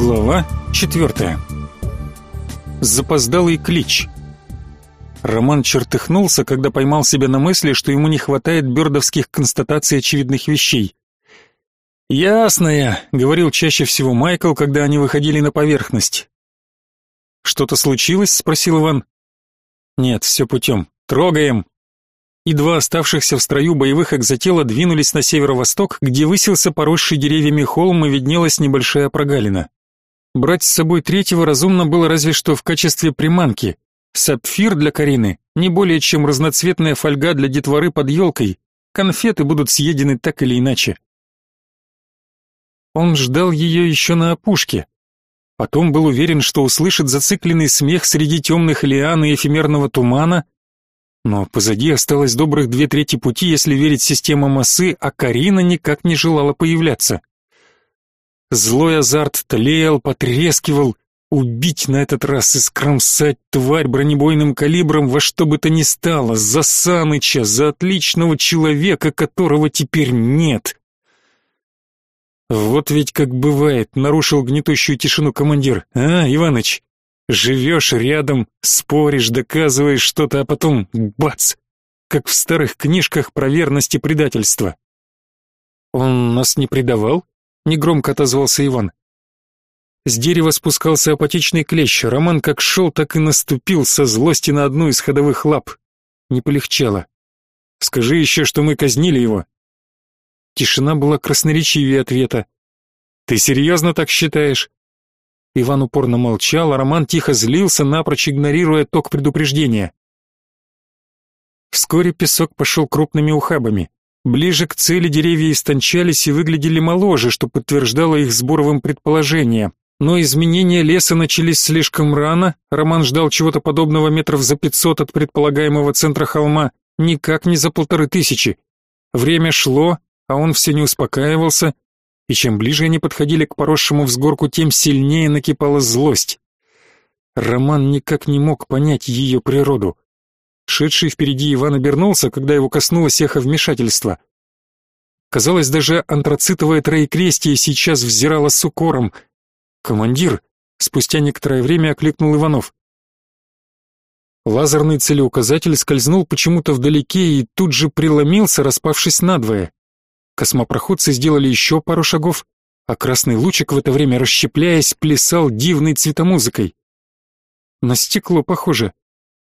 Глава четвертая. Запоздалый клич. Роман чертыхнулся, когда поймал себя на мысли, что ему не хватает бёрдовских констатаций очевидных вещей. «Ясная», — говорил чаще всего Майкл, когда они выходили на поверхность. «Что-то случилось?» — спросил Иван. «Нет, все путем. Трогаем!» и два оставшихся в строю боевых экзотела двинулись на северо-восток, где высился поросший деревьями холм и виднелась небольшая прогалина. Брать с собой третьего разумно было разве что в качестве приманки. Сапфир для Карины не более чем разноцветная фольга для детворы под елкой. Конфеты будут съедены так или иначе. Он ждал ее еще на опушке. Потом был уверен, что услышит зацикленный смех среди темных лиан и эфемерного тумана, но позади осталось добрых две трети пути, если верить системам осы, а Карина никак не желала появляться. Злой азарт тлеял, потрескивал, убить на этот раз и скромсать тварь бронебойным калибром во что бы то ни стало, за Саныча, за отличного человека, которого теперь нет. Вот ведь как бывает, нарушил гнетущую тишину командир. А, Иваныч, Живешь рядом, споришь, доказываешь что-то, а потом бац! Как в старых книжках про верность и предательство. Он нас не предавал? Негромко отозвался Иван. С дерева спускался апатичный клещ. Роман как шел, так и наступил со злости на одну из ходовых лап. Не полегчало. Скажи еще, что мы казнили его. Тишина была красноречивее ответа. Ты серьезно так считаешь? Иван упорно молчал, а Роман тихо злился, напрочь игнорируя ток предупреждения. Вскоре песок пошел крупными ухабами. Ближе к цели деревья истончались и выглядели моложе, что подтверждало их сборовым предположение. Но изменения леса начались слишком рано, Роман ждал чего-то подобного метров за пятьсот от предполагаемого центра холма, никак не за полторы тысячи. Время шло, а он все не успокаивался, и чем ближе они подходили к поросшему взгорку, тем сильнее накипала злость. Роман никак не мог понять ее природу. Шедший впереди Иван обернулся, когда его коснулось эхо вмешательства. Казалось, даже антрацитовое троекрестие сейчас взирало с укором. «Командир!» — спустя некоторое время окликнул Иванов. Лазерный целеуказатель скользнул почему-то вдалеке и тут же преломился, распавшись надвое. Космопроходцы сделали еще пару шагов, а красный лучик в это время, расщепляясь, плясал дивной цветомузыкой. На стекло похоже.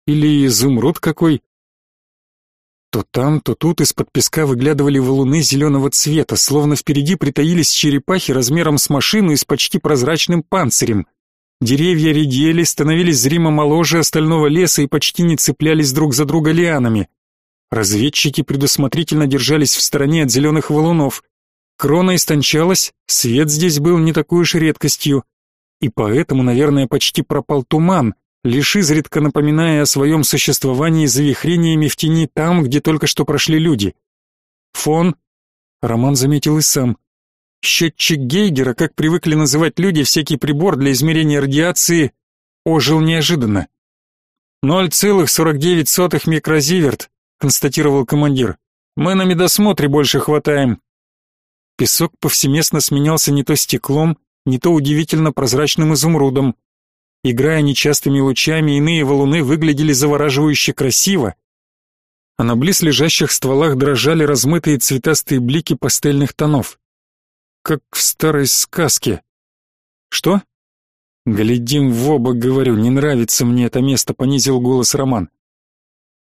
Или изумруд какой. То там, то тут из-под песка выглядывали валуны зеленого цвета, словно впереди притаились черепахи размером с машину и с почти прозрачным панцирем. Деревья редели, становились зримо моложе остального леса и почти не цеплялись друг за друга лианами. Разведчики предусмотрительно держались в стороне от зеленых валунов. Крона истончалась, свет здесь был не такой уж редкостью, и поэтому, наверное, почти пропал туман, лишь изредка напоминая о своем существовании завихрениями в тени там, где только что прошли люди. Фон, Роман заметил и сам. Счетчик Гейгера, как привыкли называть люди всякий прибор для измерения радиации, ожил неожиданно. 0,49 микрозиверт, констатировал командир. Мы на медосмотре больше хватаем. Песок повсеместно сменялся не то стеклом, не то удивительно прозрачным изумрудом. Играя нечастыми лучами, иные валуны выглядели завораживающе красиво, а на близлежащих стволах дрожали размытые цветастые блики пастельных тонов. Как в старой сказке. Что? Глядим в оба, говорю, не нравится мне это место, понизил голос Роман.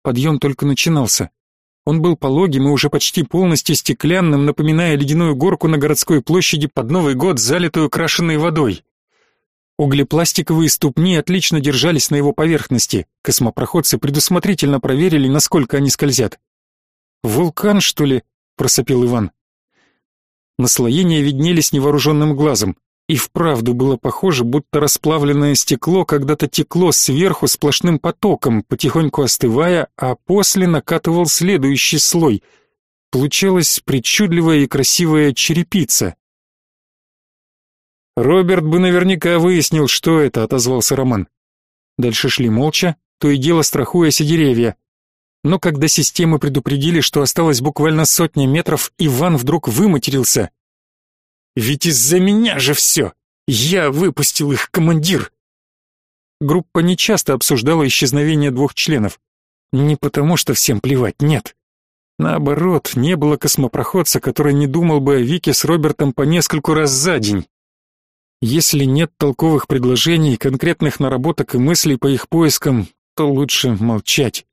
Подъем только начинался. Он был пологим и уже почти полностью стеклянным, напоминая ледяную горку на городской площади под Новый год, залитую крашеной водой. Углепластиковые ступни отлично держались на его поверхности. Космопроходцы предусмотрительно проверили, насколько они скользят. «Вулкан, что ли?» — просопил Иван. Наслоения виднелись невооруженным глазом. И вправду было похоже, будто расплавленное стекло когда-то текло сверху сплошным потоком, потихоньку остывая, а после накатывал следующий слой. Получалась причудливая и красивая черепица. Роберт бы наверняка выяснил, что это, отозвался Роман. Дальше шли молча, то и дело страхуясь о деревья. Но когда системы предупредили, что осталось буквально сотня метров, Иван вдруг выматерился. Ведь из-за меня же все. Я выпустил их, командир. Группа нечасто обсуждала исчезновение двух членов. Не потому, что всем плевать, нет. Наоборот, не было космопроходца, который не думал бы о Вике с Робертом по нескольку раз за день. Если нет толковых предложений, конкретных наработок и мыслей по их поискам, то лучше молчать.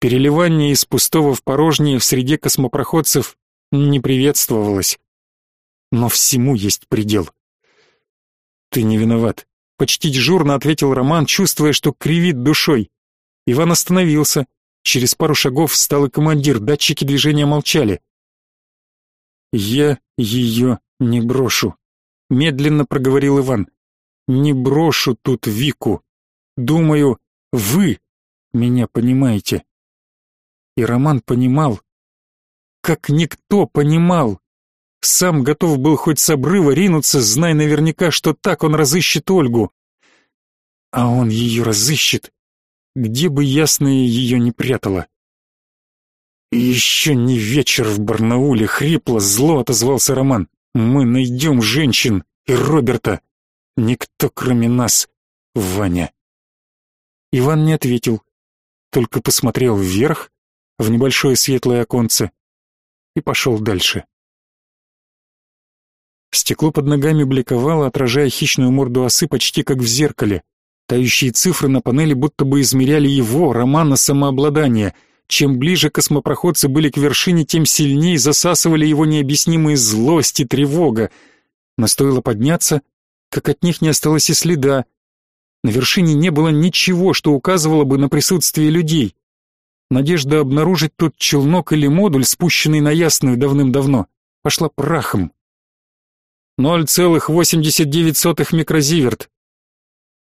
Переливание из пустого в порожнее в среде космопроходцев не приветствовалось. Но всему есть предел. Ты не виноват, почти дежурно ответил Роман, чувствуя, что кривит душой. Иван остановился. Через пару шагов встал и командир, датчики движения молчали. Я ее не брошу, медленно проговорил Иван. Не брошу тут Вику. Думаю, вы меня понимаете. И Роман понимал, как никто понимал. Сам готов был хоть с обрыва ринуться, зная наверняка, что так он разыщет Ольгу. А он ее разыщет, где бы ясная ее не прятала. «Еще не вечер в Барнауле», — хрипло, зло отозвался Роман. «Мы найдем женщин и Роберта. Никто, кроме нас, Ваня». Иван не ответил, только посмотрел вверх, в небольшое светлое оконце, и пошел дальше. Стекло под ногами бликовало, отражая хищную морду осы почти как в зеркале. Тающие цифры на панели будто бы измеряли его, Романа, самообладание. Чем ближе космопроходцы были к вершине, тем сильнее засасывали его необъяснимые злость и тревога. Но стоило подняться, как от них не осталось и следа, на вершине не было ничего, что указывало бы на присутствие людей. Надежда обнаружить тот челнок или модуль, спущенный на ясную давным-давно, пошла прахом. 0,89 микрозиверт.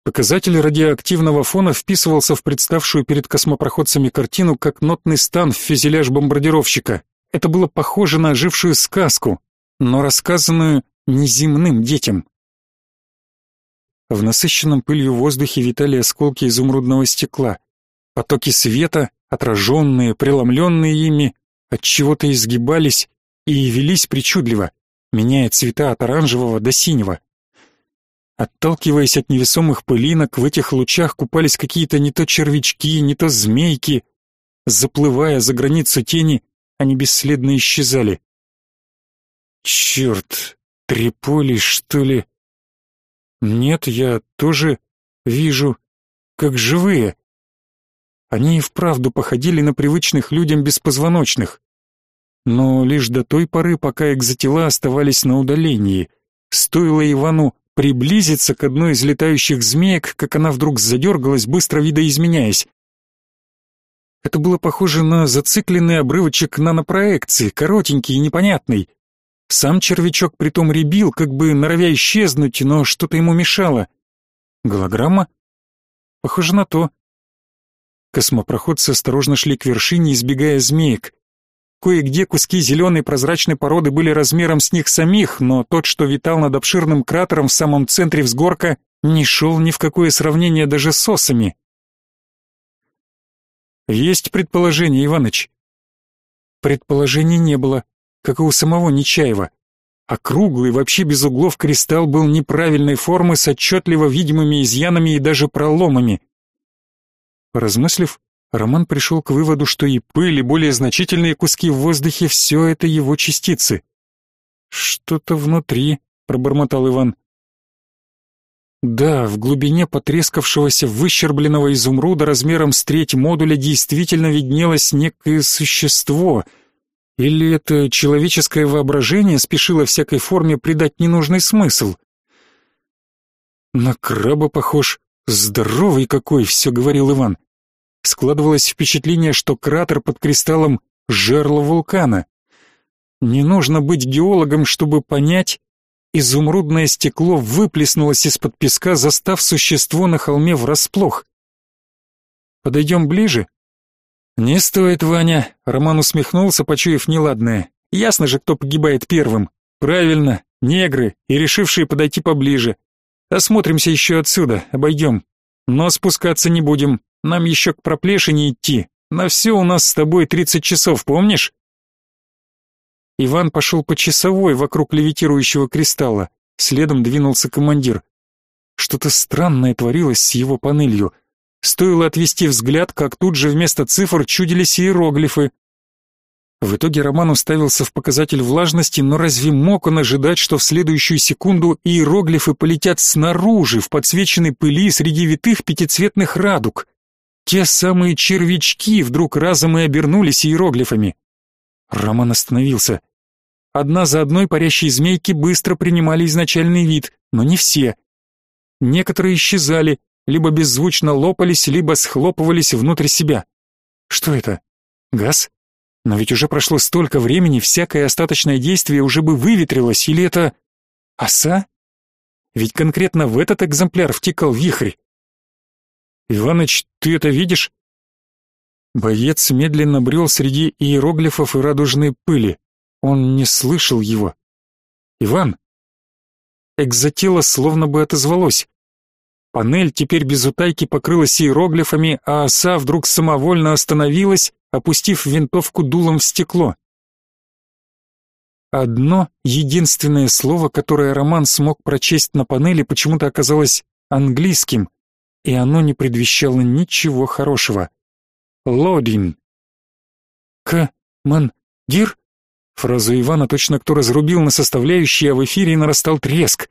Показатель радиоактивного фона вписывался в представшую перед космопроходцами картину как нотный стан в фюзеляж бомбардировщика. Это было похоже на ожившую сказку, но рассказанную неземным детям. В насыщенном пылью воздухе витали осколки изумрудного стекла. Потоки света, отраженные, преломленные ими, от чего-то изгибались и велись причудливо, меняя цвета от оранжевого до синего. Отталкиваясь от невесомых пылинок, в этих лучах купались какие-то не то червячки, не то змейки. Заплывая за границу тени, они бесследно исчезали. Черт, Триполи, что ли? Нет, я тоже вижу, как живые. Они и вправду походили на привычных людям беспозвоночных. Но лишь до той поры, пока экзотела оставались на удалении. Стоило Ивану приблизиться к одной из летающих змеек, как она вдруг задергалась, быстро видоизменяясь. Это было похоже на зацикленный обрывочек нанопроекции, коротенький и непонятный. Сам червячок притом ребил, как бы норовя исчезнуть, но что-то ему мешало. Голограмма? Похоже на то. Космопроходцы осторожно шли к вершине, избегая змеек. Кое-где куски зеленой прозрачной породы были размером с них самих, но тот, что витал над обширным кратером в самом центре взгорка, не шел ни в какое сравнение даже с осами. «Есть предположение, Иваныч?» Предположений не было как и у самого Нечаева. А круглый, вообще без углов кристалл был неправильной формы с отчетливо видимыми изъянами и даже проломами. Поразмыслив, Роман пришел к выводу, что и пыль, и более значительные куски в воздухе — все это его частицы. «Что-то внутри», — пробормотал Иван. Да, в глубине потрескавшегося выщербленного изумруда размером с треть модуля действительно виднелось некое существо — или это человеческое воображение спешило всякой форме придать ненужный смысл? На краба похож, здоровый какой, все говорил Иван. Складывалось впечатление, что кратер под кристаллом — жерло вулкана. Не нужно быть геологом, чтобы понять, изумрудное стекло выплеснулось из-под песка, застав существо на холме врасплох. Подойдем ближе, «Не стоит, Ваня», — Роман усмехнулся, почуяв неладное. «Ясно же, кто погибает первым. Правильно, негры и решившие подойти поближе. Осмотримся еще отсюда, обойдем. Но спускаться не будем, нам еще к проплешине идти. На все у нас с тобой тридцать часов, помнишь?» Иван пошел по часовой вокруг левитирующего кристалла. Следом двинулся командир. Что-то странное творилось с его панелью. Стоило отвести взгляд, как тут же вместо цифр чудились иероглифы. В итоге Роман уставился в показатель влажности, но разве мог он ожидать, что в следующую секунду иероглифы полетят снаружи, в подсвеченной пыли среди витых пятицветных радуг? Те самые червячки вдруг разом и обернулись иероглифами. Роман остановился. Одна за одной парящие змейки быстро принимали изначальный вид, но не все. Некоторые исчезали, либо беззвучно лопались, либо схлопывались внутрь себя. Что это? Газ? Но ведь уже прошло столько времени, всякое остаточное действие уже бы выветрилось, или это... оса? Ведь конкретно в этот экземпляр втекал вихрь. «Иваныч, ты это видишь?» Боец медленно брел среди иероглифов и радужной пыли. Он не слышал его. «Иван!» Экзотело словно бы отозвалось. Панель теперь без утайки покрылась иероглифами, а оса вдруг самовольно остановилась, опустив винтовку дулом в стекло. Одно единственное слово, которое Роман смог прочесть на панели, почему-то оказалось английским, и оно не предвещало ничего хорошего. Лодин. К-ман-дир? Фразу Ивана точно кто разрубил на составляющие, а в эфире нарастал треск.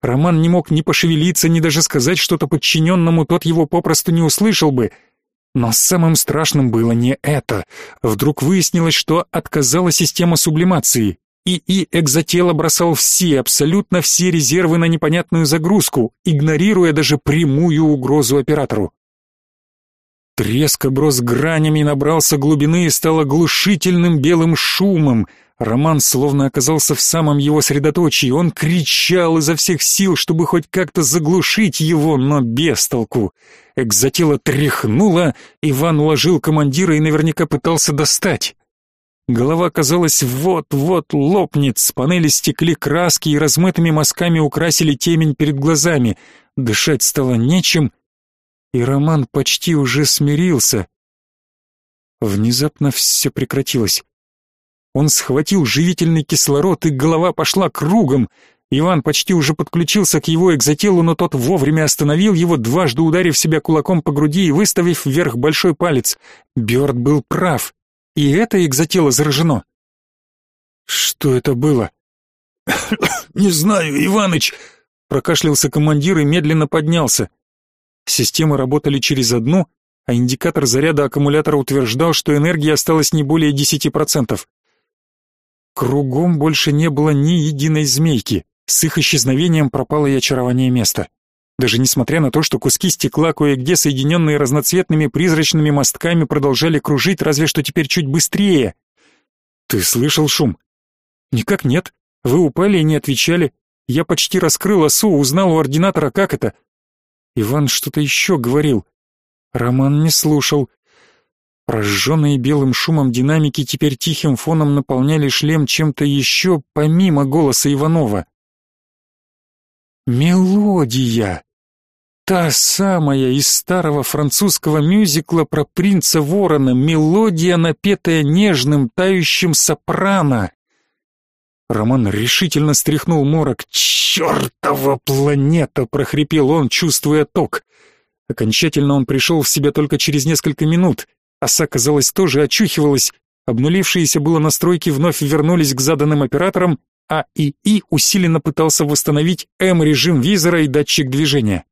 Роман не мог ни пошевелиться, ни даже сказать что-то подчиненному, тот его попросту не услышал бы. Но самым страшным было не это. Вдруг выяснилось, что отказала система сублимации. ИИ экзотела бросал все, абсолютно все резервы на непонятную загрузку, игнорируя даже прямую угрозу оператору. Треск оброс гранями, набрался глубины и стал оглушительным белым шумом. Роман словно оказался в самом его средоточии. Он кричал изо всех сил, чтобы хоть как-то заглушить его, но без толку. Экзотела тряхнула, Иван уложил командира и наверняка пытался достать. Голова, казалось, вот-вот лопнет, с панели стекли краски и размытыми мазками украсили темень перед глазами. Дышать стало нечем, и Роман почти уже смирился. Внезапно все прекратилось. Он схватил живительный кислород, и голова пошла кругом. Иван почти уже подключился к его экзотелу, но тот вовремя остановил его, дважды ударив себя кулаком по груди и выставив вверх большой палец. Бёрд был прав. И это экзотело заражено. Что это было? Не знаю, Иваныч, прокашлялся командир и медленно поднялся. Системы работали через одну, а индикатор заряда аккумулятора утверждал, что энергии осталось не более 10%. Кругом больше не было ни единой змейки. С их исчезновением пропало и очарование места. Даже несмотря на то, что куски стекла, кое-где соединенные разноцветными призрачными мостками, продолжали кружить, разве что теперь чуть быстрее. «Ты слышал шум?» «Никак нет. Вы упали и не отвечали. Я почти раскрыл осу, узнал у ординатора, как это». Иван что-то еще говорил. Роман не слушал. Прожженные белым шумом динамики теперь тихим фоном наполняли шлем чем-то еще, помимо голоса Иванова. Мелодия! Та самая из старого французского мюзикла про принца Ворона, мелодия, напетая нежным, тающим сопрано. Роман решительно стряхнул морок. «Чертова планета!» — прохрипел он, чувствуя ток. Окончательно он пришел в себя только через несколько минут. Оса, казалось, тоже очухивалась. Обнулившиеся было настройки вновь вернулись к заданным операторам, а ИИ усиленно пытался восстановить М-режим визора и датчик движения.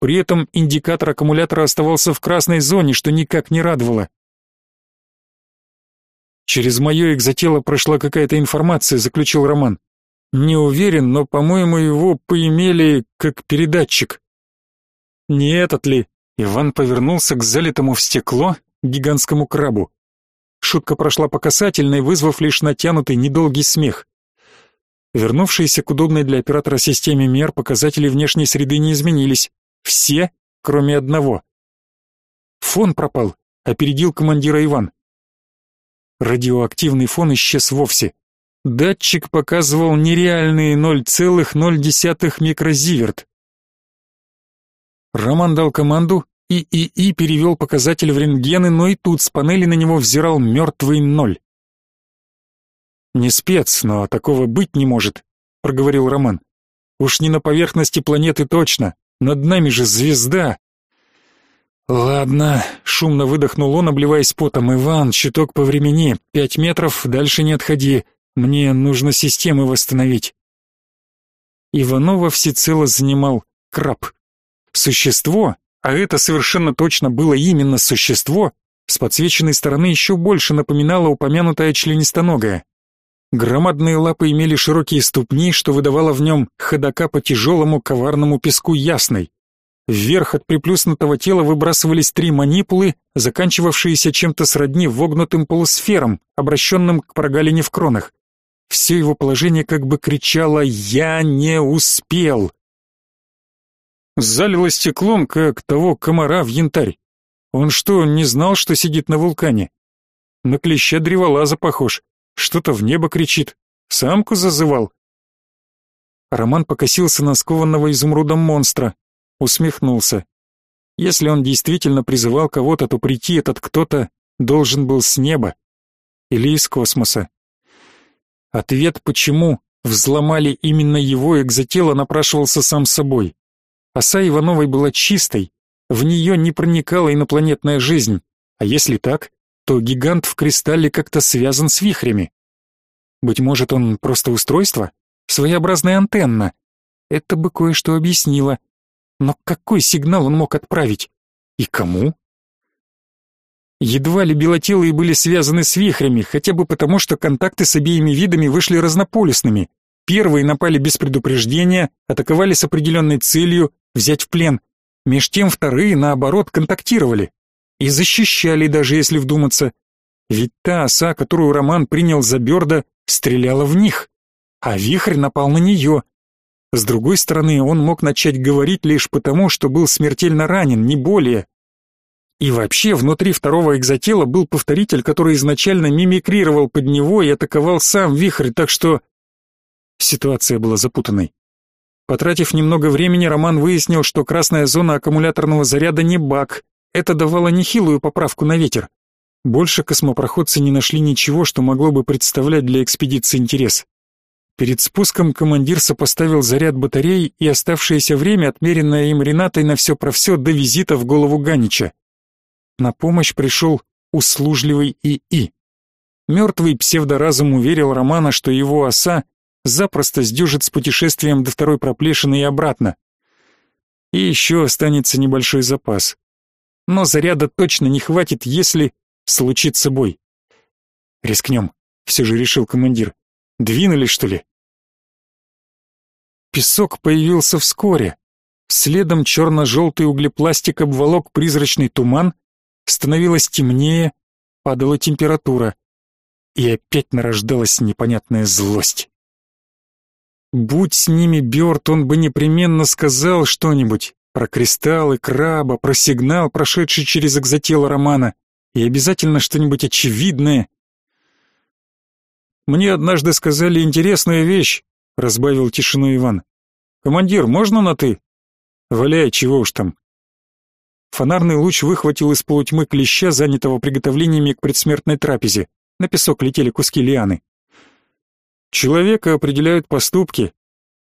При этом индикатор аккумулятора оставался в красной зоне, что никак не радовало. «Через мое экзотело прошла какая-то информация», — заключил Роман. «Не уверен, но, по-моему, его поимели как передатчик». «Не этот ли?» Иван повернулся к залитому в стекло гигантскому крабу. Шутка прошла по касательной, вызвав лишь натянутый недолгий смех. Вернувшиеся к удобной для оператора системе мер показатели внешней среды не изменились. Все, кроме одного. Фон пропал, опередил командира Иван. Радиоактивный фон исчез вовсе. Датчик показывал нереальные 0,0 микрозиверт. Роман дал команду, и ИИ перевел показатель в рентгены, но и тут с панели на него взирал мертвый ноль. «Не спец, но такого быть не может», — проговорил Роман. Уж не на поверхности планеты точно. Над нами же звезда. Ладно, шумно выдохнул он, обливаясь потом. Иван, чуток по времени. Пять метров, дальше не отходи. Мне нужно системы восстановить. Иванова всецело занимал краб. Существо, а это совершенно точно было именно существо, с подсвеченной стороны еще больше напоминало упомянутое членистоногое. Громадные лапы имели широкие ступни, что выдавало в нем ходока по тяжелому коварному песку ясной. Вверх от приплюснутого тела выбрасывались три манипулы, заканчивавшиеся чем-то сродни вогнутым полусферам, обращенным к прогалине в кронах. Все его положение как бы кричало «Я не успел!». Залило стеклом, как того комара в янтарь. Он что, не знал, что сидит на вулкане? На клеща древолаза похож. Что-то в небо кричит. Самку зазывал. Роман покосился на скованного изумрудом монстра. Усмехнулся. Если он действительно призывал кого-то, то прийти этот кто-то должен был с неба. Или из космоса. Ответ, почему взломали именно его экзотело, напрашивался сам собой. Оса Ивановой была чистой, в нее не проникала инопланетная жизнь, а если так, то гигант в кристалле как-то связан с вихрями. Быть может, он просто устройство? Своеобразная антенна? Это бы кое-что объяснило. Но какой сигнал он мог отправить? И кому? Едва ли белотелые были связаны с вихрями, хотя бы потому, что контакты с обеими видами вышли разнополюсными. Первые напали без предупреждения, атаковали с определенной целью взять в плен. Меж тем вторые, наоборот, контактировали. И защищали, даже если вдуматься. Ведь та оса, которую Роман принял за Бёрда, стреляла в них, а вихрь напал на нее. С другой стороны, он мог начать говорить лишь потому, что был смертельно ранен, не более. И вообще, внутри второго экзотела был повторитель, который изначально мимикрировал под него и атаковал сам вихрь, так что... Ситуация была запутанной. Потратив немного времени, Роман выяснил, что красная зона аккумуляторного заряда не баг. Это давало нехилую поправку на ветер. Больше космопроходцы не нашли ничего, что могло бы представлять для экспедиции интерес. Перед спуском командир сопоставил заряд батарей и оставшееся время, отмеренное им Ренатой на все про все до визита в голову Ганича. На помощь пришел услужливый ИИ. Мертвый псевдоразум уверил Романа, что его оса запросто сдюжит с путешествием до второй проплешины и обратно. И еще останется небольшой запас. Но заряда точно не хватит, если случится бой. Рискнем, все же решил командир. Двинули, что ли? Песок появился вскоре. Следом черно-желтый углепластик обволок призрачный туман, становилось темнее, падала температура, и опять нарождалась непонятная злость. Будь с ними Бёрд, он бы непременно сказал что-нибудь про кристаллы, краба, про сигнал, прошедший через экзотело Романа, и обязательно что-нибудь очевидное. «Мне однажды сказали интересную вещь», — разбавил тишину Иван. «Командир, можно на «ты»?» «Валяй, чего уж там». Фонарный луч выхватил из полутьмы клеща, занятого приготовлениями к предсмертной трапезе. На песок летели куски лианы. Человека определяют поступки.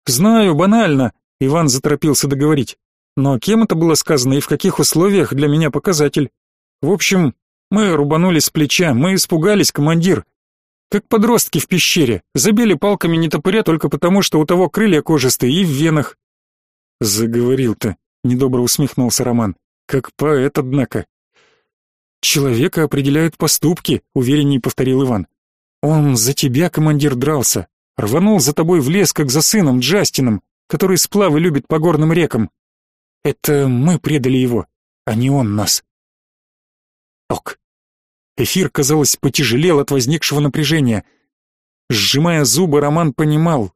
Знаю, банально, Иван заторопился договорить. Но кем это было сказано и в каких условиях для меня показатель? В общем, мы рубанули с плеча, мы испугались, командир. Как подростки в пещере, забили палками не топыря только потому, что у того крылья кожистые и в венах. Заговорил-то, недобро усмехнулся Роман. Как поэт, однако. Человека определяют поступки, увереннее повторил Иван. Он за тебя, командир, дрался. Рванул за тобой в лес, как за сыном Джастином, который сплавы любит по горным рекам. Это мы предали его, а не он нас. Ок. Эфир, казалось, потяжелел от возникшего напряжения. Сжимая зубы, Роман понимал.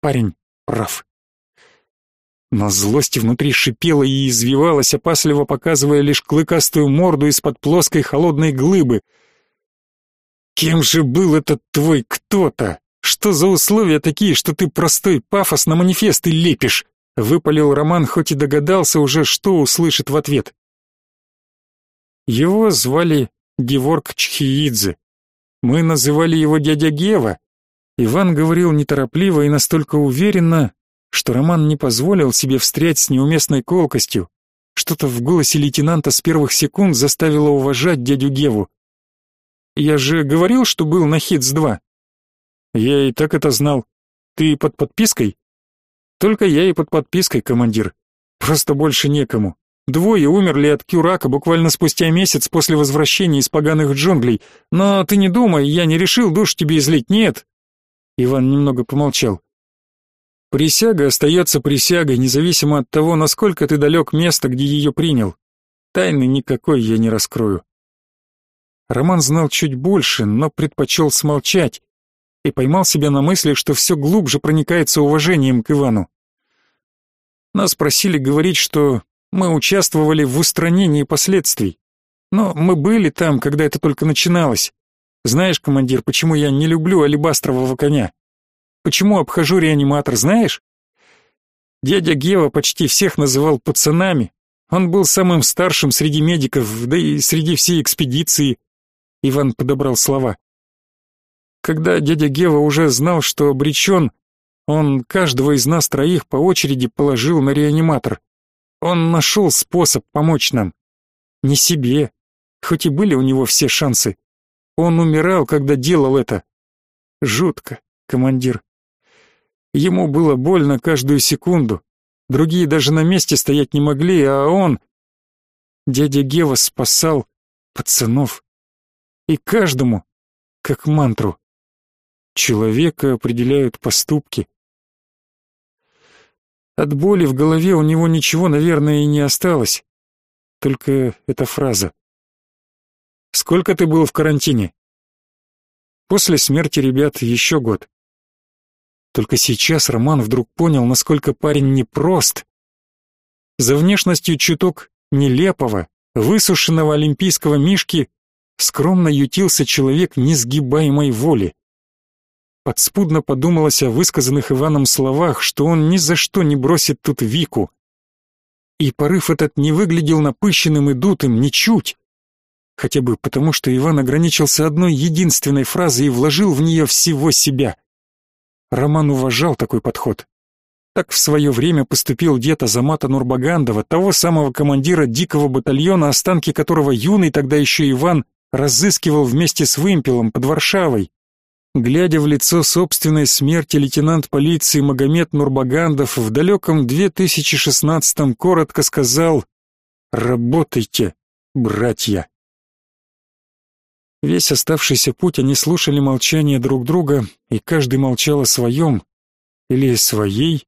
Парень прав. Но злость внутри шипела и извивалась, опасливо показывая лишь клыкастую морду из-под плоской холодной глыбы — Кем же был этот твой кто-то? Что за условия такие, что ты простой пафос на манифесты лепишь? Выпалил Роман, хоть и догадался уже, что услышит в ответ. Его звали Геворг Чхиидзе. Мы называли его дядя Гева. Иван говорил неторопливо и настолько уверенно, что Роман не позволил себе встрять с неуместной колкостью. Что-то в голосе лейтенанта с первых секунд заставило уважать дядю Геву. «Я же говорил, что был на Хитс-2». «Я и так это знал. Ты под подпиской?» «Только я и под подпиской, командир. Просто больше некому. Двое умерли от кюрака буквально спустя месяц после возвращения из поганых джунглей. Но ты не думай, я не решил душ тебе излить, нет». Иван немного помолчал. Присяга остается присягой, независимо от того, насколько ты далек места, где ее принял. Тайны никакой я не раскрою. Роман знал чуть больше, но предпочел смолчать и поймал себя на мысли, что все глубже проникается уважением к Ивану. Нас просили говорить, что мы участвовали в устранении последствий. Но мы были там, когда это только начиналось. Знаешь, командир, почему я не люблю алебастрового коня? Почему обхожу реаниматор, знаешь? Дядя Гева почти всех называл пацанами. Он был самым старшим среди медиков, да и среди всей экспедиции. Иван подобрал слова. Когда дядя Гева уже знал, что обречен, он каждого из нас троих по очереди положил на реаниматор. Он нашел способ помочь нам. Не себе, хоть и были у него все шансы. Он умирал, когда делал это. Жутко, командир. Ему было больно каждую секунду. Другие даже на месте стоять не могли, а он... Дядя Гева спасал пацанов. И каждому, как мантру. Человека определяют поступки. От боли в голове у него ничего, наверное, и не осталось. Только эта фраза. «Сколько ты был в карантине?» После смерти ребят еще год. Только сейчас Роман вдруг понял, насколько парень непрост. За внешностью чуток нелепого, высушенного олимпийского мишки скромно ютился человек несгибаемой воли. Подспудно подумалось о высказанных Иваном словах, что он ни за что не бросит тут Вику. И порыв этот не выглядел напыщенным и дутым ничуть. Хотя бы потому, что Иван ограничился одной единственной фразой и вложил в нее всего себя. Роман уважал такой подход. Так в свое время поступил дед Азамата Нурбагандова, того самого командира дикого батальона, останки которого юный тогда еще Иван разыскивал вместе с вымпелом под Варшавой. Глядя в лицо собственной смерти, лейтенант полиции Магомед Нурбагандов в далеком 2016-м коротко сказал «Работайте, братья». Весь оставшийся путь они слушали молчание друг друга, и каждый молчал о своем или своей.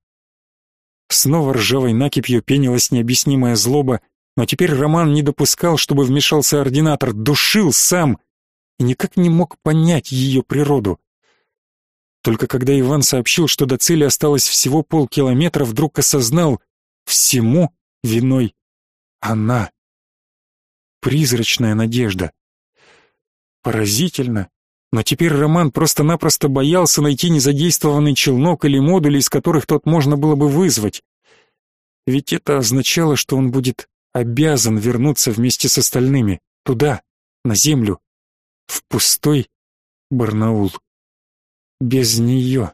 Снова ржавой накипью пенилась необъяснимая злоба, но теперь Роман не допускал, чтобы вмешался ординатор, душил сам и никак не мог понять ее природу. Только когда Иван сообщил, что до цели осталось всего полкилометра, вдруг осознал, всему виной она. Призрачная надежда. Поразительно. Но теперь Роман просто-напросто боялся найти незадействованный челнок или модуль, из которых тот можно было бы вызвать. Ведь это означало, что он будет обязан вернуться вместе с остальными, туда, на землю, в пустой Барнаул. Без нее.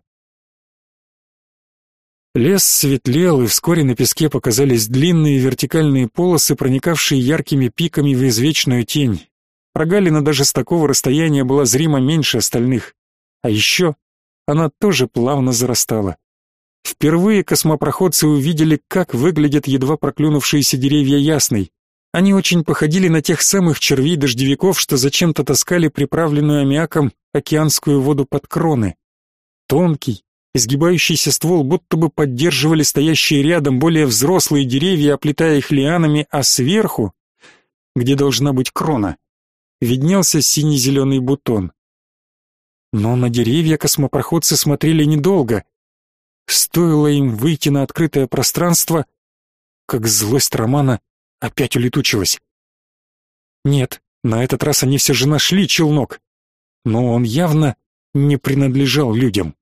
Лес светлел, и вскоре на песке показались длинные вертикальные полосы, проникавшие яркими пиками в извечную тень. Прогалина даже с такого расстояния была зримо меньше остальных. А еще она тоже плавно зарастала. Впервые космопроходцы увидели, как выглядят едва проклюнувшиеся деревья ясной. Они очень походили на тех самых червей-дождевиков, что зачем-то таскали приправленную аммиаком океанскую воду под кроны. Тонкий, изгибающийся ствол будто бы поддерживали стоящие рядом более взрослые деревья, оплетая их лианами, а сверху, где должна быть крона, виднелся сине-зеленый бутон. Но на деревья космопроходцы смотрели недолго. Стоило им выйти на открытое пространство, как злость Романа опять улетучилась. Нет, на этот раз они все же нашли челнок, но он явно не принадлежал людям.